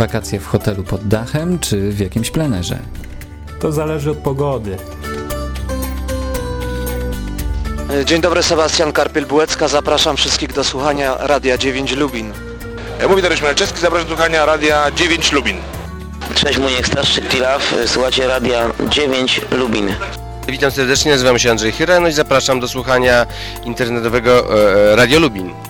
Wakacje w hotelu pod dachem czy w jakimś plenerze? To zależy od pogody. Dzień dobry, Sebastian Karpiel-Bułecka. Zapraszam wszystkich do słuchania Radia 9 Lubin. Mówi Dariusz Malczewski, zapraszam do słuchania Radia 9 Lubin. Cześć, Muniek Staszczyk, Pilaf. Słuchacie Radia 9 Lubin. Witam serdecznie, nazywam się Andrzej Chyra, no i zapraszam do słuchania internetowego e, Radio Lubin.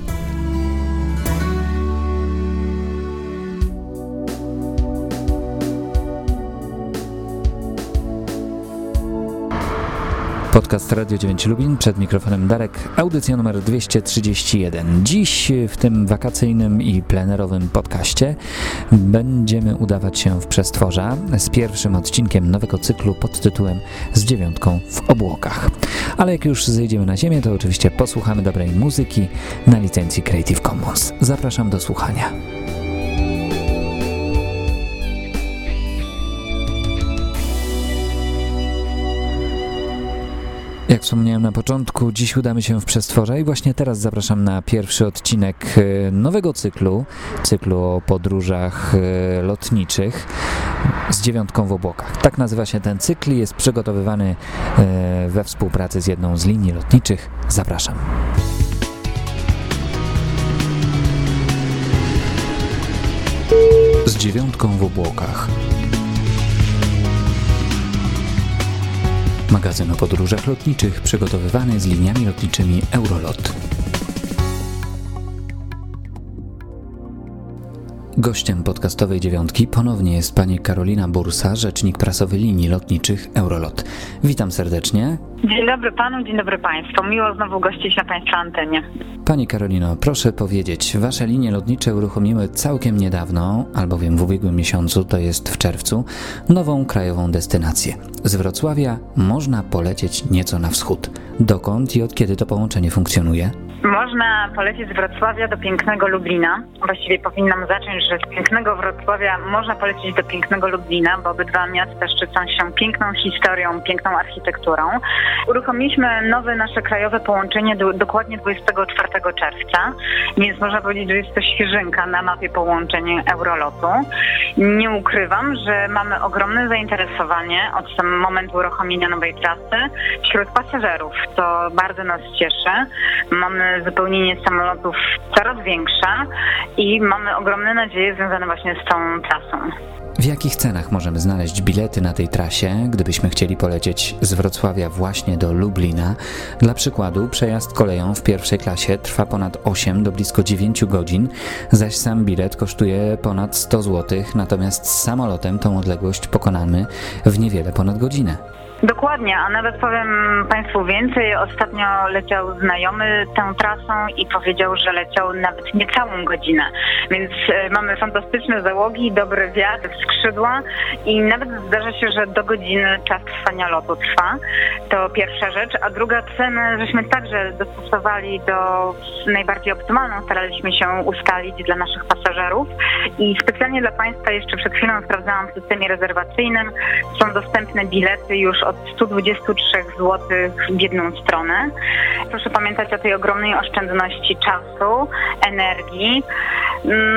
Podcast Radio 9 Lubin, przed mikrofonem Darek, audycja numer 231. Dziś w tym wakacyjnym i plenerowym podcaście będziemy udawać się w przestworza z pierwszym odcinkiem nowego cyklu pod tytułem Z dziewiątką w obłokach. Ale jak już zejdziemy na ziemię, to oczywiście posłuchamy dobrej muzyki na licencji Creative Commons. Zapraszam do słuchania. Jak wspomniałem na początku, dziś udamy się w przestworze i właśnie teraz zapraszam na pierwszy odcinek e, nowego cyklu, cyklu o podróżach e, lotniczych z dziewiątką w obłokach. Tak nazywa się ten cykl i jest przygotowywany e, we współpracy z jedną z linii lotniczych. Zapraszam. Z dziewiątką w obłokach. Magazyn o podróżach lotniczych przygotowywany z liniami lotniczymi Eurolot. Gościem podcastowej dziewiątki ponownie jest pani Karolina Bursa, rzecznik prasowy linii lotniczych Eurolot. Witam serdecznie. Dzień dobry panu, dzień dobry państwu. Miło znowu gościć na państwa antenie. Pani Karolino, proszę powiedzieć, wasze linie lotnicze uruchomiły całkiem niedawno, albowiem w ubiegłym miesiącu, to jest w czerwcu, nową krajową destynację. Z Wrocławia można polecieć nieco na wschód. Dokąd i od kiedy to połączenie funkcjonuje? Można polecieć z Wrocławia do pięknego Lublina. Właściwie powinnam zacząć, że z pięknego Wrocławia można polecieć do pięknego Lublina, bo obydwa miasta szczycą się piękną historią, piękną architekturą. Uruchomiliśmy nowe nasze krajowe połączenie do, dokładnie 24 czerwca, więc można powiedzieć, że jest to świeżynka na mapie połączeń Eurolotu. Nie ukrywam, że mamy ogromne zainteresowanie od samego momentu uruchomienia nowej trasy wśród pasażerów. To bardzo nas cieszy. Mamy wypełnienie samolotów coraz większe i mamy ogromne nadzieje związane właśnie z tą trasą. W jakich cenach możemy znaleźć bilety na tej trasie, gdybyśmy chcieli polecieć z Wrocławia właśnie do Lublina? Dla przykładu, przejazd koleją w pierwszej klasie trwa ponad 8 do blisko 9 godzin, zaś sam bilet kosztuje ponad 100 zł, natomiast samolotem tą odległość pokonamy w niewiele ponad godzinę. Dokładnie, a nawet powiem Państwu więcej. Ostatnio leciał znajomy tą trasą i powiedział, że leciał nawet niecałą godzinę. Więc e, mamy fantastyczne załogi, dobry wiatr, skrzydła i nawet zdarza się, że do godziny czas trwania lotu trwa. To pierwsza rzecz. A druga cenę żeśmy także dostosowali do najbardziej optymalną, staraliśmy się ustalić dla naszych pasażerów i specjalnie dla Państwa jeszcze przed chwilą sprawdzałam w systemie rezerwacyjnym. Są dostępne bilety już od 123 zł w jedną stronę. Proszę pamiętać o tej ogromnej oszczędności czasu, energii,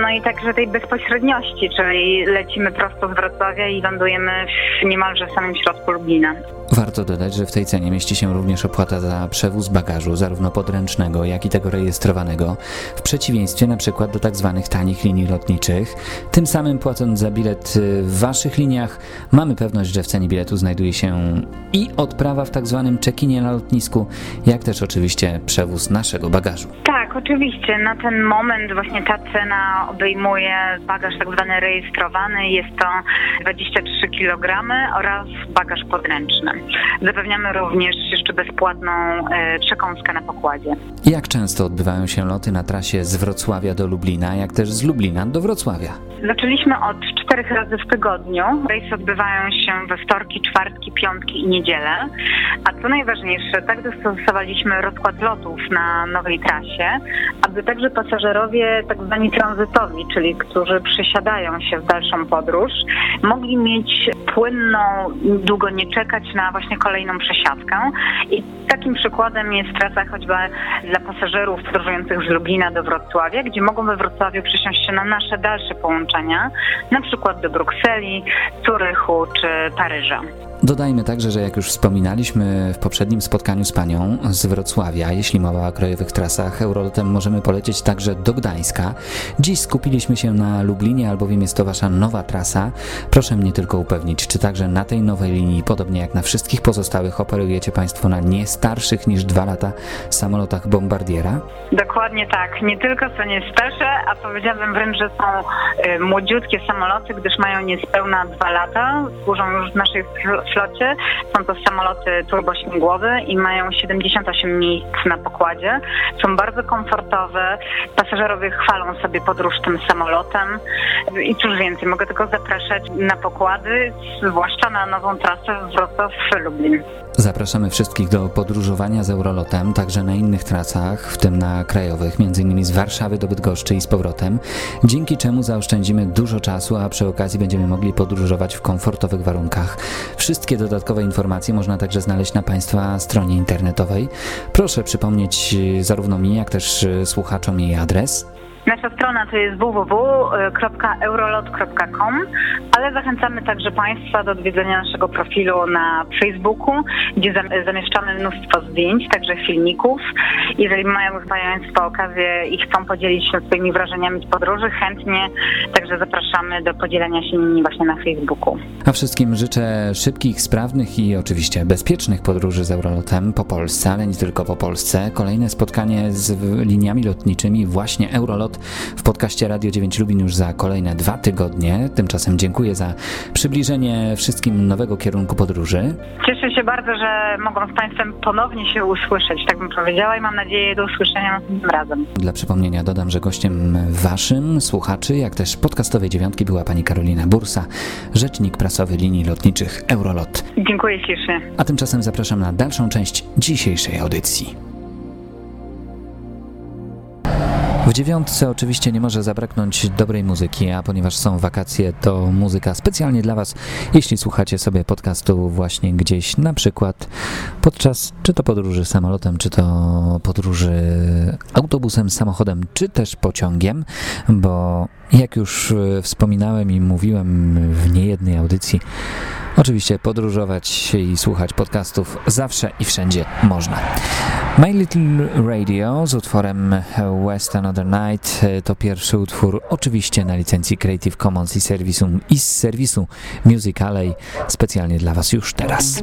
no i także tej bezpośredniości, czyli lecimy prosto z Wrocławia i lądujemy w niemalże samym środku Lublina. Warto dodać, że w tej cenie mieści się również opłata za przewóz bagażu, zarówno podręcznego, jak i tego rejestrowanego, w przeciwieństwie na przykład do tak zwanych tanich linii lotniczych. Tym samym płacąc za bilet w waszych liniach, mamy pewność, że w cenie biletu znajduje się i odprawa w tak zwanym check-inie na lotnisku, jak też oczywiście przewóz naszego bagażu. Tak, oczywiście. Na ten moment właśnie ta cena obejmuje bagaż tak zwany rejestrowany. Jest to 23 kg oraz bagaż podręczny. Zapewniamy również jeszcze bezpłatną e, przekąskę na pokładzie. Jak często odbywają się loty na trasie z Wrocławia do Lublina, jak też z Lublina do Wrocławia? Zaczęliśmy od czterech razy w tygodniu. Rejsy odbywają się we wtorki, czwartki, piątki i niedzielę. A co najważniejsze, tak dostosowaliśmy rozkład lotów na nowej trasie, aby także pasażerowie tak zwani tranzytowi, czyli którzy przesiadają się w dalszą podróż, mogli mieć płynną, długo nie czekać na właśnie kolejną przesiadkę. I takim przykładem jest trasa choćby dla pasażerów podróżujących z Lublina do Wrocławia, gdzie mogą we Wrocławiu przesiąść się na nasze dalsze połączenia, na przykład do Brukseli, Zurychu czy Paryża. Dodajmy także, że jak już wspominaliśmy w poprzednim spotkaniu z panią z Wrocławia, jeśli mowa o krajowych trasach, Eurolotem możemy polecieć także do Gdańska. Dziś skupiliśmy się na Lublinie, albowiem jest to wasza nowa trasa. Proszę mnie tylko upewnić, czy także na tej nowej linii, podobnie jak na wszystkich pozostałych, operujecie państwo na nie starszych niż dwa lata samolotach Bombardiera? Dokładnie tak. Nie tylko są nie starsze, a powiedziałabym wręcz, że są y, młodziutkie samoloty, gdyż mają niespełna dwa lata, służą już w naszej flocie. Są to samoloty turbośmigłowe i mają 78 miejsc na pokładzie. Są bardzo komfortowe. Pasażerowie chwalą sobie podróż tym samolotem. I cóż więcej, mogę tylko zapraszać na pokłady, zwłaszcza na nową trasę Wrocław-Lublin. Zapraszamy wszystkich do podróżowania z Eurolotem, także na innych trasach, w tym na krajowych, m.in. z Warszawy do Bydgoszczy i z powrotem, dzięki czemu zaoszczędzimy dużo czasu, a przy okazji będziemy mogli podróżować w komfortowych warunkach. Wszystkie dodatkowe informacje można także znaleźć na Państwa stronie internetowej. Proszę przypomnieć zarówno mi, jak też słuchaczom jej adres. Nasza strona to jest www.eurolot.com, ale zachęcamy także Państwa do odwiedzenia naszego profilu na Facebooku, gdzie zamieszczamy mnóstwo zdjęć, także filmików. Jeżeli mają Państwo okazję i chcą podzielić się swoimi wrażeniami z podróży, chętnie także zapraszamy do podzielenia się nimi właśnie na Facebooku. A wszystkim życzę szybkich, sprawnych i oczywiście bezpiecznych podróży z Eurolotem po Polsce, ale nie tylko po Polsce. Kolejne spotkanie z liniami lotniczymi właśnie Eurolot w podcaście Radio 9 Lubin już za kolejne dwa tygodnie. Tymczasem dziękuję za przybliżenie wszystkim nowego kierunku podróży. Cieszę się bardzo, że mogą z Państwem ponownie się usłyszeć, tak bym powiedziała i mam nadzieję do usłyszenia tym razem. Dla przypomnienia dodam, że gościem Waszym, słuchaczy, jak też podcastowej dziewiątki była Pani Karolina Bursa, rzecznik prasowy linii lotniczych Eurolot. Dziękuję ślicznie. A tymczasem zapraszam na dalszą część dzisiejszej audycji. W dziewiątce oczywiście nie może zabraknąć dobrej muzyki, a ponieważ są wakacje, to muzyka specjalnie dla Was, jeśli słuchacie sobie podcastu właśnie gdzieś, na przykład podczas czy to podróży samolotem, czy to podróży autobusem, samochodem, czy też pociągiem, bo jak już wspominałem i mówiłem w niejednej audycji, Oczywiście podróżować i słuchać podcastów zawsze i wszędzie można. My Little Radio z utworem West Another Night to pierwszy utwór oczywiście na licencji Creative Commons i, serwisu, i z serwisu Musicalej specjalnie dla Was już teraz.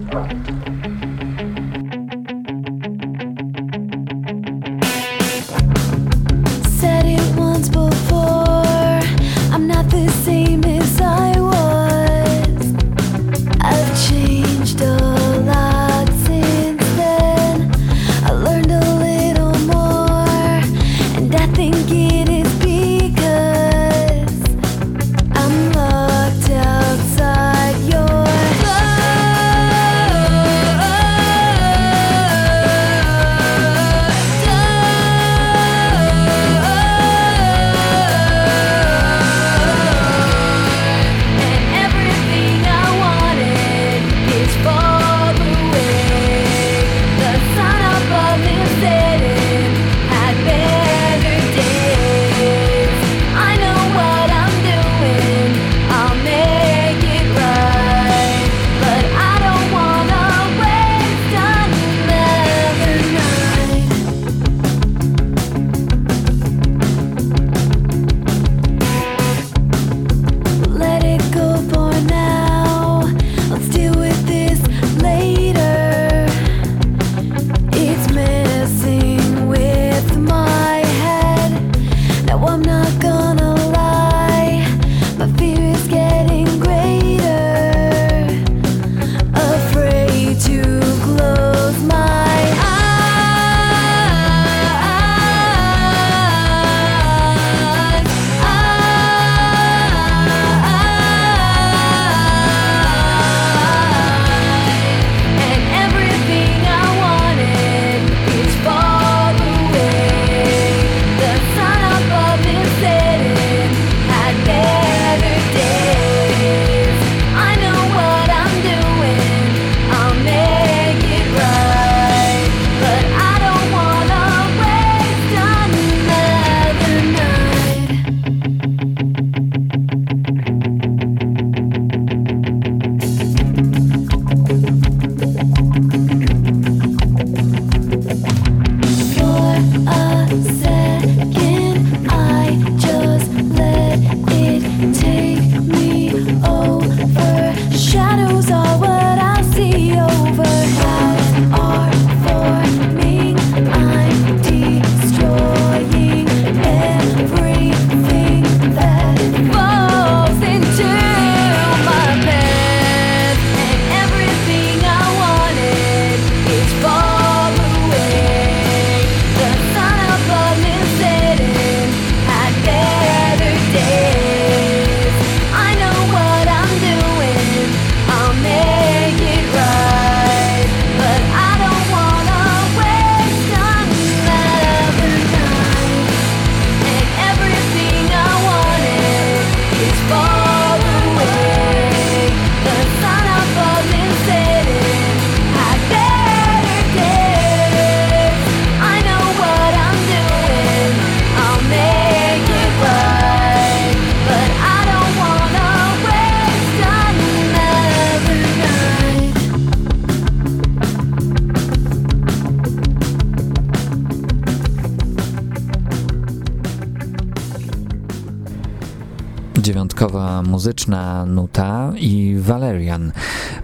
Dodatkowa muzyczna nuta i Valerian,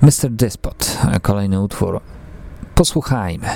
Mr. Despot, kolejny utwór. Posłuchajmy.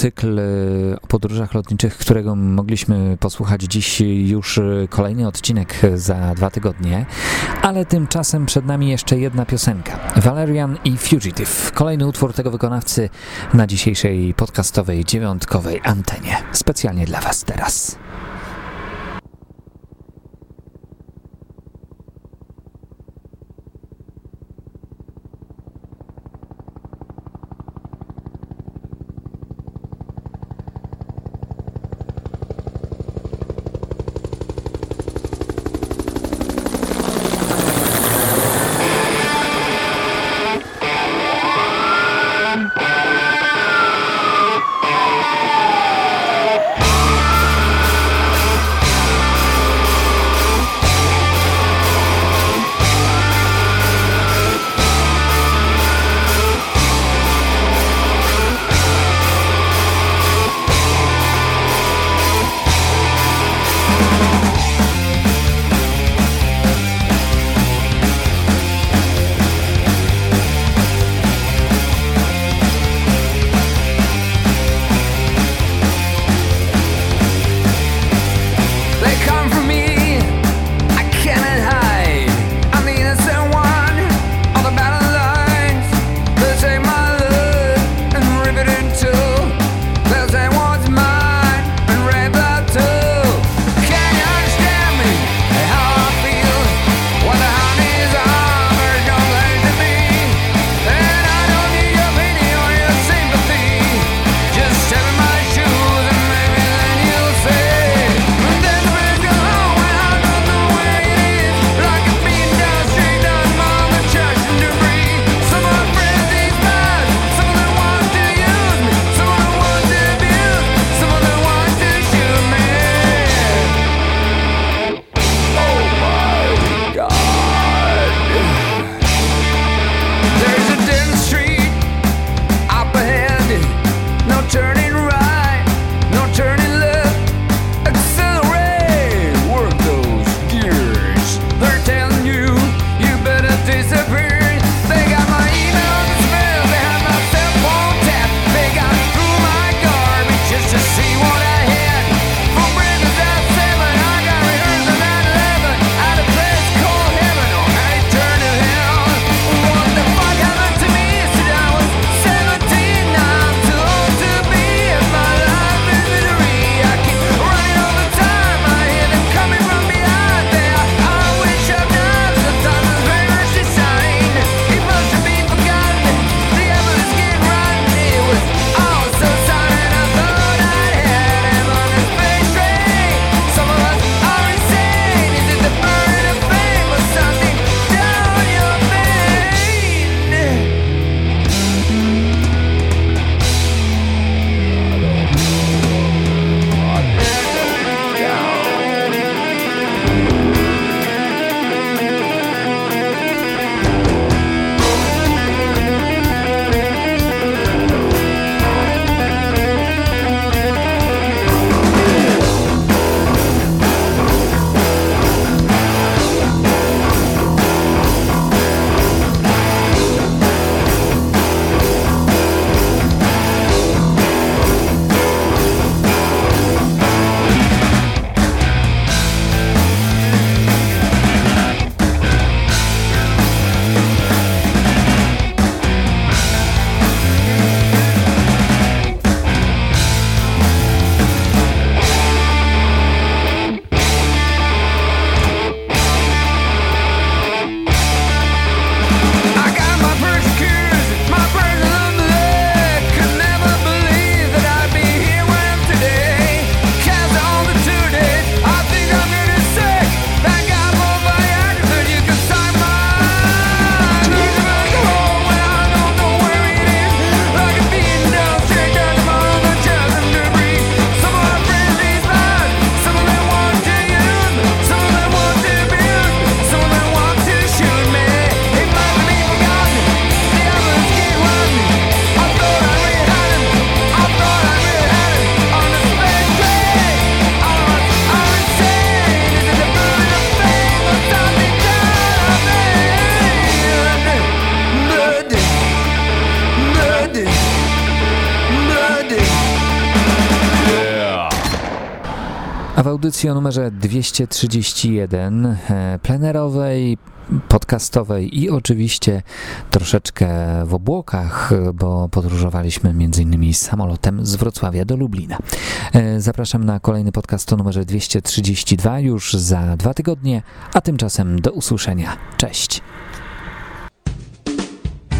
Cykl e, o podróżach lotniczych, którego mogliśmy posłuchać dziś już e, kolejny odcinek za dwa tygodnie, ale tymczasem przed nami jeszcze jedna piosenka. Valerian i Fugitive. Kolejny utwór tego wykonawcy na dzisiejszej podcastowej dziewiątkowej antenie. Specjalnie dla Was teraz. Audycji o numerze 231 e, plenerowej, podcastowej i oczywiście troszeczkę w obłokach, bo podróżowaliśmy m.in. samolotem z Wrocławia do Lublina. E, zapraszam na kolejny podcast o numerze 232 już za dwa tygodnie, a tymczasem do usłyszenia. Cześć!